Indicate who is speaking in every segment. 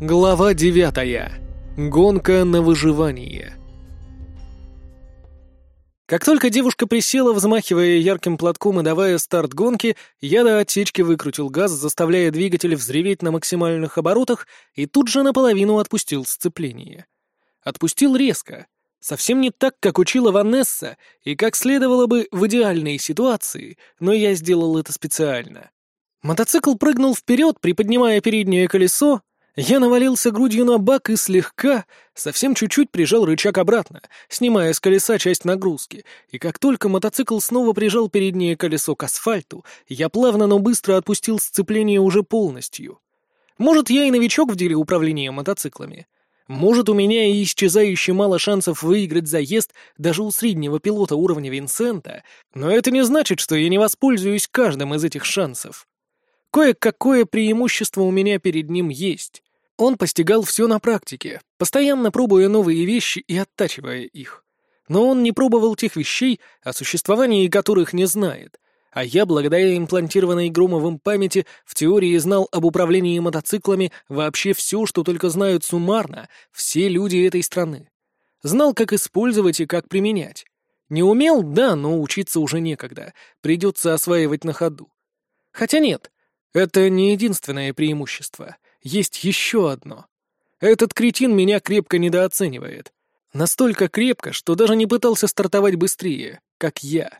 Speaker 1: Глава девятая. Гонка на выживание. Как только девушка присела, взмахивая ярким платком и давая старт гонки, я до отсечки выкрутил газ, заставляя двигатель взреветь на максимальных оборотах, и тут же наполовину отпустил сцепление. Отпустил резко. Совсем не так, как учила Ванесса, и как следовало бы в идеальной ситуации, но я сделал это специально. Мотоцикл прыгнул вперед, приподнимая переднее колесо, я навалился грудью на бак и слегка, совсем чуть-чуть прижал рычаг обратно, снимая с колеса часть нагрузки, и как только мотоцикл снова прижал переднее колесо к асфальту, я плавно, но быстро отпустил сцепление уже полностью. Может, я и новичок в деле управления мотоциклами. Может, у меня и исчезающе мало шансов выиграть заезд даже у среднего пилота уровня Винсента, но это не значит, что я не воспользуюсь каждым из этих шансов. Кое-какое преимущество у меня перед ним есть. Он постигал все на практике, постоянно пробуя новые вещи и оттачивая их. Но он не пробовал тех вещей, о существовании которых не знает, а я, благодаря имплантированной Громовым памяти, в теории знал об управлении мотоциклами вообще все, что только знают суммарно все люди этой страны. Знал, как использовать и как применять. Не умел, да, но учиться уже некогда, придется осваивать на ходу. Хотя нет, это не единственное преимущество есть еще одно. Этот кретин меня крепко недооценивает. Настолько крепко, что даже не пытался стартовать быстрее, как я.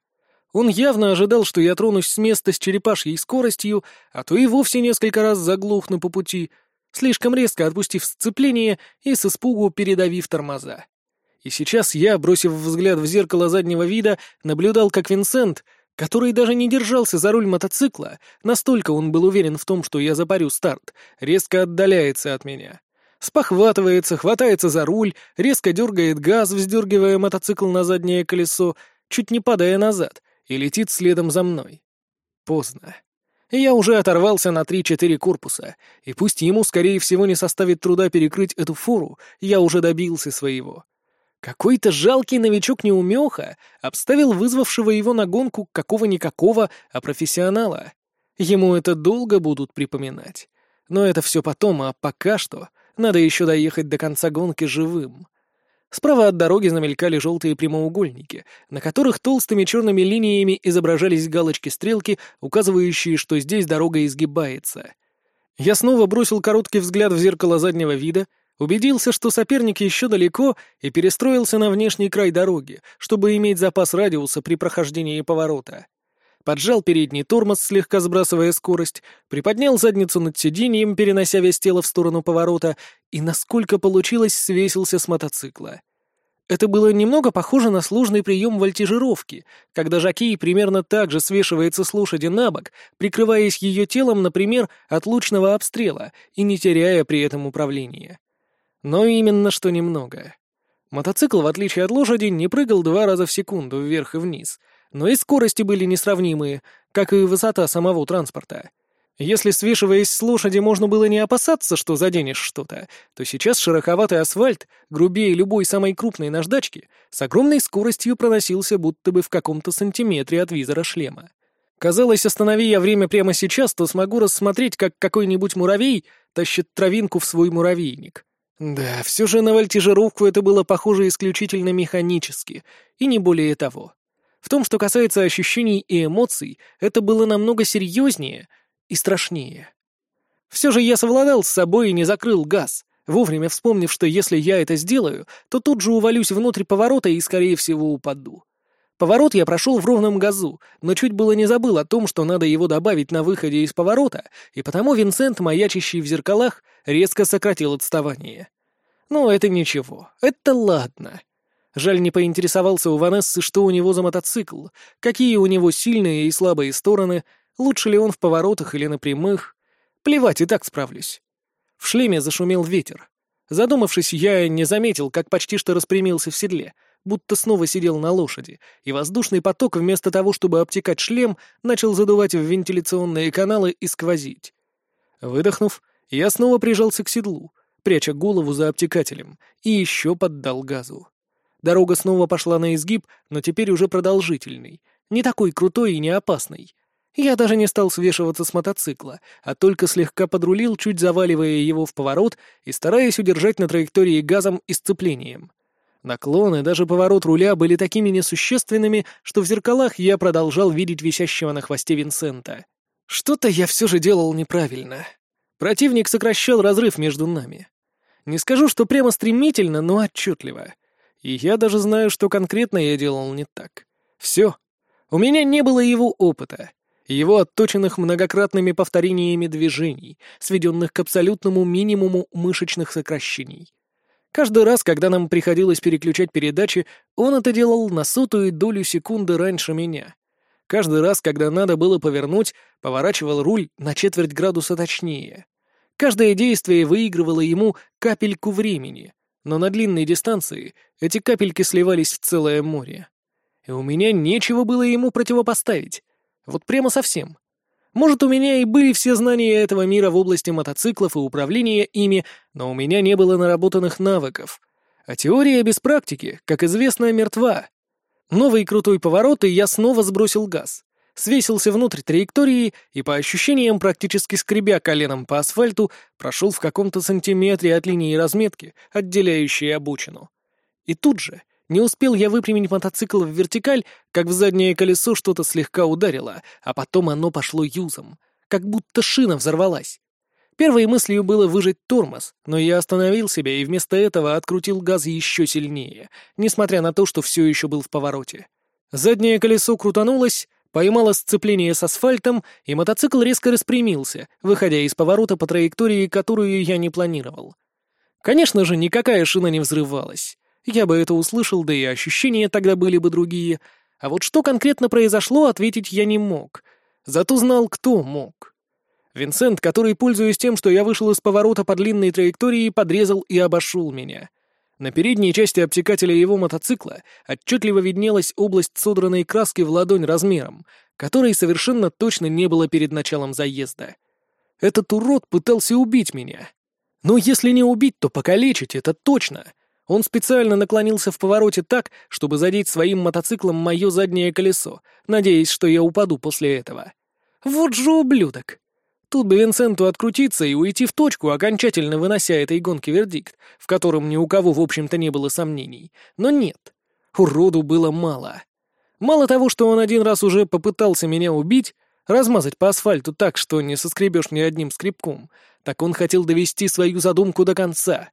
Speaker 1: Он явно ожидал, что я тронусь с места с черепашьей скоростью, а то и вовсе несколько раз заглохну по пути, слишком резко отпустив сцепление и с испугу передавив тормоза. И сейчас я, бросив взгляд в зеркало заднего вида, наблюдал, как Винсент который даже не держался за руль мотоцикла, настолько он был уверен в том, что я запарю старт, резко отдаляется от меня. Спохватывается, хватается за руль, резко дергает газ, вздергивая мотоцикл на заднее колесо, чуть не падая назад, и летит следом за мной. Поздно. Я уже оторвался на 3-4 корпуса, и пусть ему, скорее всего, не составит труда перекрыть эту фору, я уже добился своего. Какой-то жалкий новичок-неумеха обставил вызвавшего его на гонку какого-никакого, а профессионала. Ему это долго будут припоминать. Но это все потом, а пока что надо еще доехать до конца гонки живым. Справа от дороги замелькали желтые прямоугольники, на которых толстыми черными линиями изображались галочки-стрелки, указывающие, что здесь дорога изгибается. Я снова бросил короткий взгляд в зеркало заднего вида — Убедился, что соперник еще далеко, и перестроился на внешний край дороги, чтобы иметь запас радиуса при прохождении поворота. Поджал передний тормоз, слегка сбрасывая скорость, приподнял задницу над сиденьем, перенося вес тела в сторону поворота, и, насколько получилось, свесился с мотоцикла. Это было немного похоже на сложный прием вольтижировки, когда жокей примерно так же свешивается с лошади на бок, прикрываясь ее телом, например, от лучного обстрела и не теряя при этом управления. Но именно что немного. Мотоцикл, в отличие от лошади, не прыгал два раза в секунду вверх и вниз, но и скорости были несравнимые, как и высота самого транспорта. Если, свешиваясь с лошади, можно было не опасаться, что заденешь что-то, то сейчас шероховатый асфальт, грубее любой самой крупной наждачки, с огромной скоростью проносился будто бы в каком-то сантиметре от визора шлема. Казалось, останови я время прямо сейчас, то смогу рассмотреть, как какой-нибудь муравей тащит травинку в свой муравейник. Да, все же на вольтижировку это было похоже исключительно механически, и не более того. В том, что касается ощущений и эмоций, это было намного серьезнее и страшнее. Все же я совладал с собой и не закрыл газ, вовремя вспомнив, что если я это сделаю, то тут же увалюсь внутрь поворота и, скорее всего, упаду. Поворот я прошел в ровном газу, но чуть было не забыл о том, что надо его добавить на выходе из поворота, и потому Винсент, маячащий в зеркалах, резко сократил отставание. Ну, это ничего, это ладно. Жаль, не поинтересовался у Ванессы, что у него за мотоцикл, какие у него сильные и слабые стороны, лучше ли он в поворотах или на прямых. Плевать, и так справлюсь. В шлеме зашумел ветер. Задумавшись, я не заметил, как почти что распрямился в седле — будто снова сидел на лошади, и воздушный поток, вместо того, чтобы обтекать шлем, начал задувать в вентиляционные каналы и сквозить. Выдохнув, я снова прижался к седлу, пряча голову за обтекателем, и еще поддал газу. Дорога снова пошла на изгиб, но теперь уже продолжительный, не такой крутой и не опасный. Я даже не стал свешиваться с мотоцикла, а только слегка подрулил, чуть заваливая его в поворот и стараясь удержать на траектории газом и сцеплением. Наклоны, даже поворот руля были такими несущественными, что в зеркалах я продолжал видеть висящего на хвосте Винсента. Что-то я все же делал неправильно. Противник сокращал разрыв между нами. Не скажу, что прямо стремительно, но отчетливо. И я даже знаю, что конкретно я делал не так. Все. У меня не было его опыта его отточенных многократными повторениями движений, сведенных к абсолютному минимуму мышечных сокращений. Каждый раз, когда нам приходилось переключать передачи, он это делал на сотую долю секунды раньше меня. Каждый раз, когда надо было повернуть, поворачивал руль на четверть градуса точнее. Каждое действие выигрывало ему капельку времени, но на длинной дистанции эти капельки сливались в целое море. И у меня нечего было ему противопоставить. Вот прямо совсем. Может, у меня и были все знания этого мира в области мотоциклов и управления ими, но у меня не было наработанных навыков. А теория без практики, как известно, мертва. Новый крутой поворот, и я снова сбросил газ. Свесился внутрь траектории и, по ощущениям, практически скребя коленом по асфальту, прошел в каком-то сантиметре от линии разметки, отделяющей обочину. И тут же не успел я выпрямить мотоцикл в вертикаль, как в заднее колесо что-то слегка ударило, а потом оно пошло юзом, как будто шина взорвалась. Первой мыслью было выжать тормоз, но я остановил себя и вместо этого открутил газ еще сильнее, несмотря на то, что все еще был в повороте. Заднее колесо крутанулось, поймало сцепление с асфальтом, и мотоцикл резко распрямился, выходя из поворота по траектории, которую я не планировал. Конечно же, никакая шина не взрывалась. Я бы это услышал, да и ощущения тогда были бы другие. А вот что конкретно произошло, ответить я не мог. Зато знал, кто мог. Винсент, который, пользуясь тем, что я вышел из поворота по длинной траектории, подрезал и обошел меня. На передней части обтекателя его мотоцикла отчетливо виднелась область содранной краски в ладонь размером, которой совершенно точно не было перед началом заезда. Этот урод пытался убить меня. Но если не убить, то покалечить, это точно — он специально наклонился в повороте так, чтобы задеть своим мотоциклом мое заднее колесо, надеясь, что я упаду после этого. Вот же ублюдок! Тут бы Винсенту открутиться и уйти в точку, окончательно вынося этой гонке вердикт, в котором ни у кого, в общем-то, не было сомнений. Но нет. Уроду было мало. Мало того, что он один раз уже попытался меня убить, размазать по асфальту так, что не соскребешь ни одним скребком, так он хотел довести свою задумку до конца.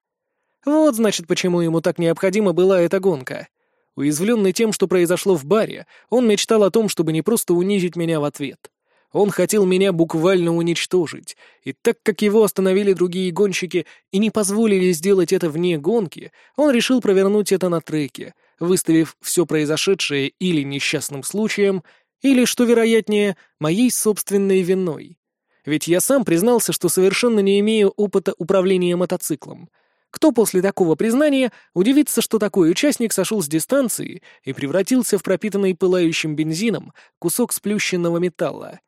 Speaker 1: Вот, значит, почему ему так необходима была эта гонка. Уязвленный тем, что произошло в баре, он мечтал о том, чтобы не просто унизить меня в ответ. Он хотел меня буквально уничтожить, и так как его остановили другие гонщики и не позволили сделать это вне гонки, он решил провернуть это на треке, выставив все произошедшее или несчастным случаем, или, что вероятнее, моей собственной виной. Ведь я сам признался, что совершенно не имею опыта управления мотоциклом — кто после такого признания удивится, что такой участник сошел с дистанции и превратился в пропитанный пылающим бензином кусок сплющенного металла?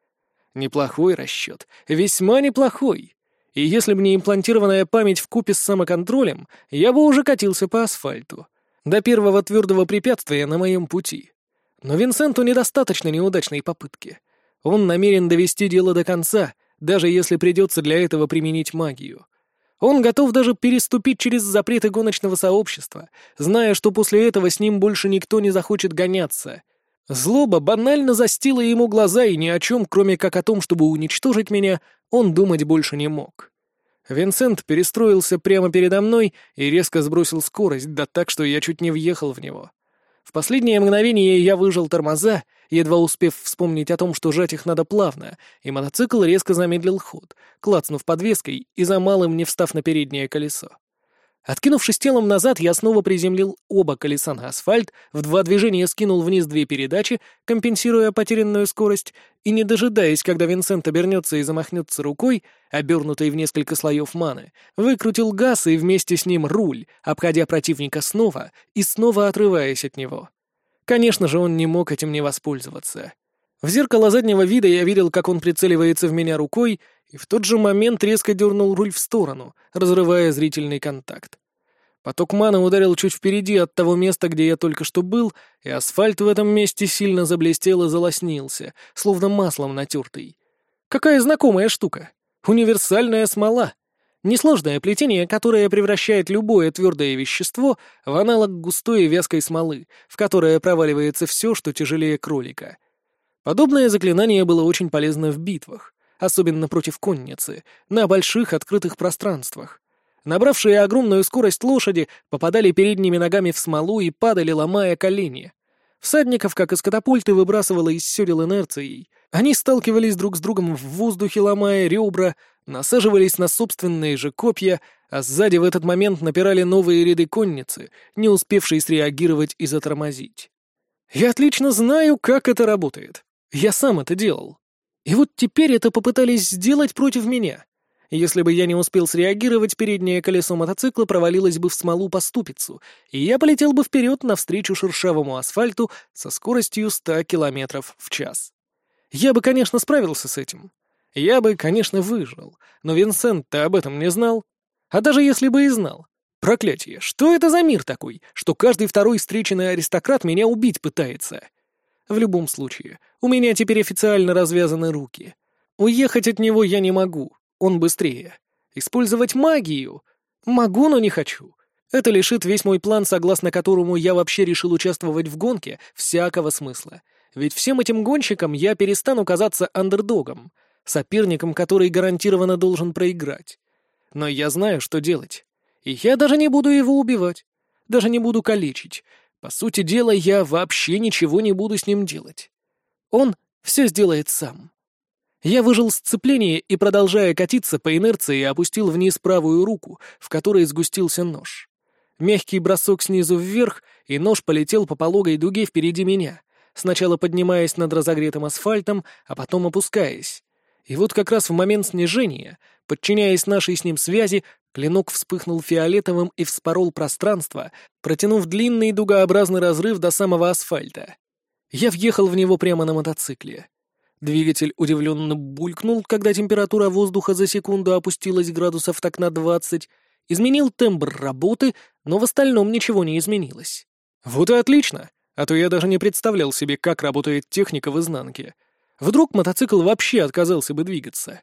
Speaker 1: Неплохой расчет, весьма неплохой. И если бы не имплантированная память в купе с самоконтролем, я бы уже катился по асфальту. До первого твердого препятствия на моем пути. Но Винсенту недостаточно неудачной попытки. Он намерен довести дело до конца, даже если придется для этого применить магию. Он готов даже переступить через запреты гоночного сообщества, зная, что после этого с ним больше никто не захочет гоняться. Злоба банально застила ему глаза, и ни о чем, кроме как о том, чтобы уничтожить меня, он думать больше не мог. Винсент перестроился прямо передо мной и резко сбросил скорость, да так, что я чуть не въехал в него. В последнее мгновение я выжал тормоза, едва успев вспомнить о том, что жать их надо плавно, и мотоцикл резко замедлил ход, клацнув подвеской и за малым не встав на переднее колесо. Откинувшись телом назад, я снова приземлил оба колеса на асфальт, в два движения скинул вниз две передачи, компенсируя потерянную скорость, и, не дожидаясь, когда Винсент обернется и замахнется рукой, обернутой в несколько слоев маны, выкрутил газ и вместе с ним руль, обходя противника снова и снова отрываясь от него. Конечно же, он не мог этим не воспользоваться. В зеркало заднего вида я видел, как он прицеливается в меня рукой, и в тот же момент резко дернул руль в сторону, разрывая зрительный контакт. Поток маны ударил чуть впереди от того места, где я только что был, и асфальт в этом месте сильно заблестел и залоснился, словно маслом натертый. Какая знакомая штука. Универсальная смола. Несложное плетение, которое превращает любое твердое вещество в аналог густой и вязкой смолы, в которое проваливается все, что тяжелее кролика. Подобное заклинание было очень полезно в битвах, особенно против конницы, на больших открытых пространствах. Набравшие огромную скорость лошади попадали передними ногами в смолу и падали, ломая колени. Всадников, как из катапульты, выбрасывало из седел инерцией. Они сталкивались друг с другом в воздухе, ломая ребра, насаживались на собственные же копья, а сзади в этот момент напирали новые ряды конницы, не успевшие среагировать и затормозить. Я отлично знаю, как это работает. Я сам это делал. И вот теперь это попытались сделать против меня. Если бы я не успел среагировать, переднее колесо мотоцикла провалилось бы в смолу по ступицу, и я полетел бы вперед навстречу шершавому асфальту со скоростью 100 километров в час. Я бы, конечно, справился с этим. Я бы, конечно, выжил, но Винсент-то об этом не знал. А даже если бы и знал. Проклятие, что это за мир такой, что каждый второй встреченный аристократ меня убить пытается? В любом случае, у меня теперь официально развязаны руки. Уехать от него я не могу, он быстрее. Использовать магию? Могу, но не хочу. Это лишит весь мой план, согласно которому я вообще решил участвовать в гонке, всякого смысла. Ведь всем этим гонщикам я перестану казаться андердогом — соперником, который гарантированно должен проиграть. Но я знаю, что делать. И я даже не буду его убивать. Даже не буду калечить. По сути дела, я вообще ничего не буду с ним делать. Он все сделает сам. Я выжил сцепление и, продолжая катиться по инерции, опустил вниз правую руку, в которой сгустился нож. Мягкий бросок снизу вверх, и нож полетел по пологой дуге впереди меня, сначала поднимаясь над разогретым асфальтом, а потом опускаясь. И вот как раз в момент снижения, подчиняясь нашей с ним связи, клинок вспыхнул фиолетовым и вспорол пространство, протянув длинный дугообразный разрыв до самого асфальта. Я въехал в него прямо на мотоцикле. Двигатель удивленно булькнул, когда температура воздуха за секунду опустилась градусов так на двадцать, изменил тембр работы, но в остальном ничего не изменилось. Вот и отлично, а то я даже не представлял себе, как работает техника в изнанке — Вдруг мотоцикл вообще отказался бы двигаться.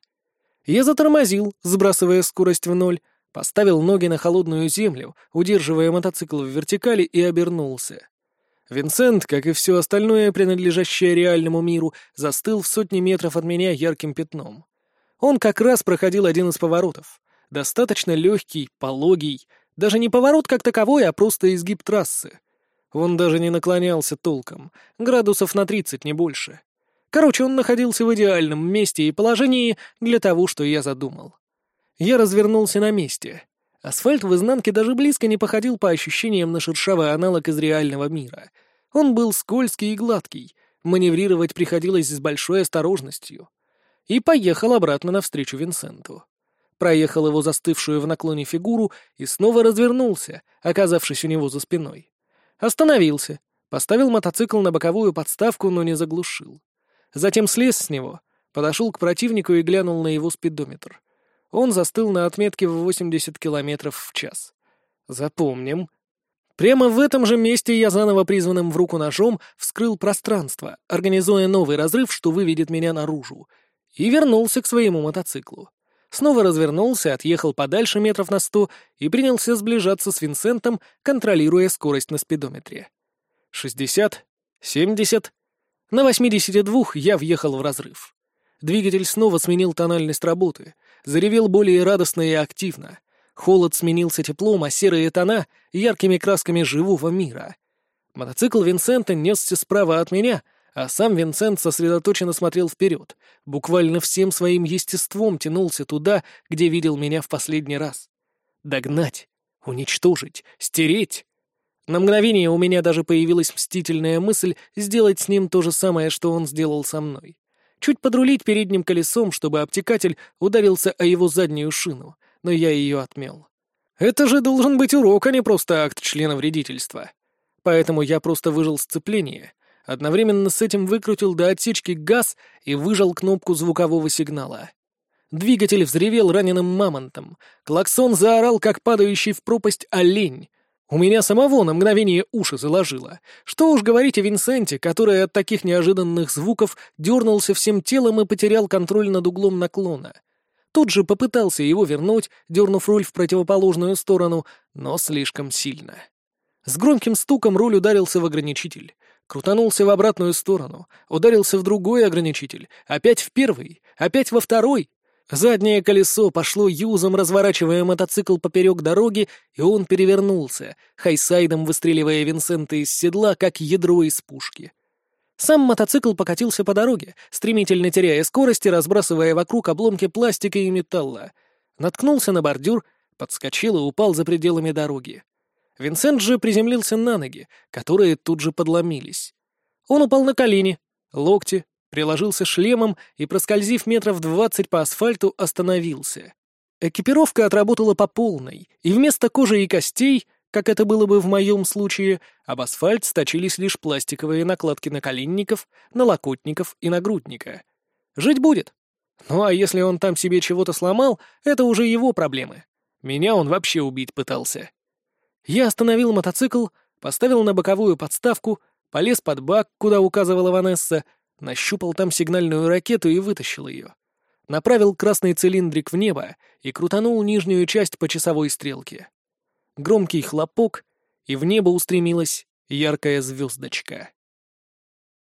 Speaker 1: Я затормозил, сбрасывая скорость в ноль, поставил ноги на холодную землю, удерживая мотоцикл в вертикали и обернулся. Винсент, как и все остальное, принадлежащее реальному миру, застыл в сотни метров от меня ярким пятном. Он как раз проходил один из поворотов. Достаточно легкий, пологий, даже не поворот как таковой, а просто изгиб трассы. Он даже не наклонялся толком, градусов на тридцать, не больше. Короче, он находился в идеальном месте и положении для того, что я задумал. Я развернулся на месте. Асфальт в изнанке даже близко не походил по ощущениям на шершавый аналог из реального мира. Он был скользкий и гладкий, маневрировать приходилось с большой осторожностью. И поехал обратно навстречу Винсенту. Проехал его застывшую в наклоне фигуру и снова развернулся, оказавшись у него за спиной. Остановился, поставил мотоцикл на боковую подставку, но не заглушил. Затем слез с него, подошел к противнику и глянул на его спидометр. Он застыл на отметке в 80 километров в час. Запомним. Прямо в этом же месте я заново призванным в руку ножом вскрыл пространство, организуя новый разрыв, что выведет меня наружу, и вернулся к своему мотоциклу. Снова развернулся, отъехал подальше метров на сто и принялся сближаться с Винсентом, контролируя скорость на спидометре. Шестьдесят, семьдесят, на 82 я въехал в разрыв. Двигатель снова сменил тональность работы, заревел более радостно и активно. Холод сменился теплом, а серые тона — яркими красками живого мира. Мотоцикл Винсента несся справа от меня, а сам Винсент сосредоточенно смотрел вперед, буквально всем своим естеством тянулся туда, где видел меня в последний раз. Догнать, уничтожить, стереть. На мгновение у меня даже появилась мстительная мысль сделать с ним то же самое, что он сделал со мной. Чуть подрулить передним колесом, чтобы обтекатель ударился о его заднюю шину, но я ее отмел. Это же должен быть урок, а не просто акт члена вредительства. Поэтому я просто выжил сцепление, одновременно с этим выкрутил до отсечки газ и выжал кнопку звукового сигнала. Двигатель взревел раненым мамонтом. Клаксон заорал, как падающий в пропасть олень. У меня самого на мгновение уши заложило. Что уж говорить о Винсенте, который от таких неожиданных звуков дернулся всем телом и потерял контроль над углом наклона. Тут же попытался его вернуть, дернув руль в противоположную сторону, но слишком сильно. С громким стуком руль ударился в ограничитель. Крутанулся в обратную сторону, ударился в другой ограничитель, опять в первый, опять во второй, Заднее колесо пошло юзом, разворачивая мотоцикл поперек дороги, и он перевернулся, хайсайдом выстреливая Винсента из седла, как ядро из пушки. Сам мотоцикл покатился по дороге, стремительно теряя скорость и разбрасывая вокруг обломки пластика и металла. Наткнулся на бордюр, подскочил и упал за пределами дороги. Винсент же приземлился на ноги, которые тут же подломились. Он упал на колени, локти, приложился шлемом и, проскользив метров двадцать по асфальту, остановился. Экипировка отработала по полной, и вместо кожи и костей, как это было бы в моем случае, об асфальт сточились лишь пластиковые накладки наколенников, налокотников и нагрудника. Жить будет. Ну а если он там себе чего-то сломал, это уже его проблемы. Меня он вообще убить пытался. Я остановил мотоцикл, поставил на боковую подставку, полез под бак, куда указывала Ванесса, нащупал там сигнальную ракету и вытащил ее. Направил красный цилиндрик в небо и крутанул нижнюю часть по часовой стрелке. Громкий хлопок, и в небо устремилась яркая звездочка.